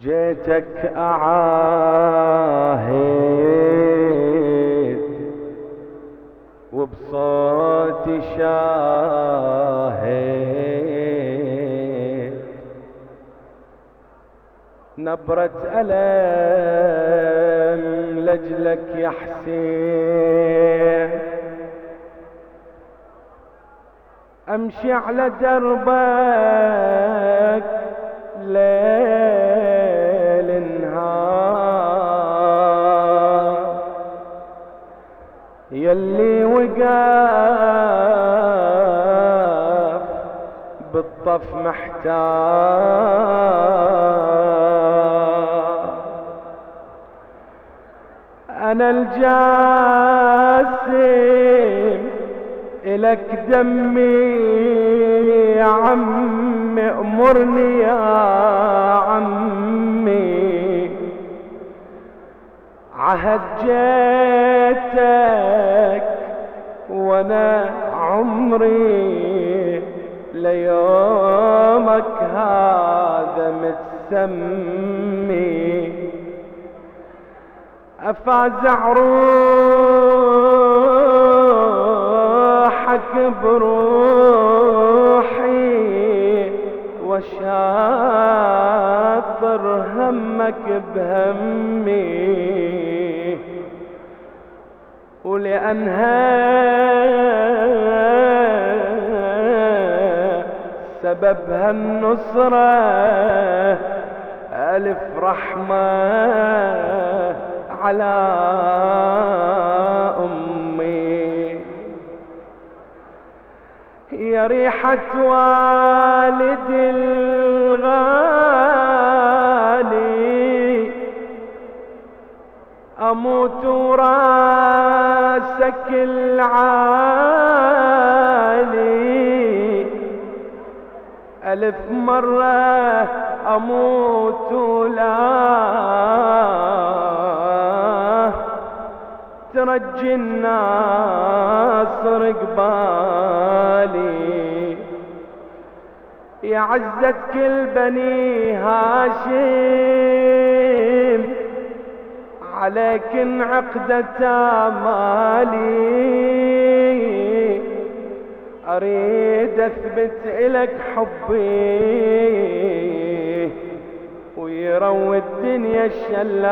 جيتك أعاهد وبصوتي شاهد نبرة ألم لجلك يا حسين. أمشي على دربك يلي وقف بالطف محتار أنا الجاسم إلك دمي يا عمي أمرني يا عمي. عهد جيتك وأنا عمري ليومك هذا متسمي. افازع روحك بروحي وشاطر همك بهمي. ولأنها سببها النصرة ألف رحمة على أمي. يا ريحة والد أموت راسك العالي. ألف مرة أموت لا ترجي الناصر قبالي يا عزة كل بني هاشم عليك انعقدت مالي أريد أثبت الك حبي ويروي الدنيا الشلالي.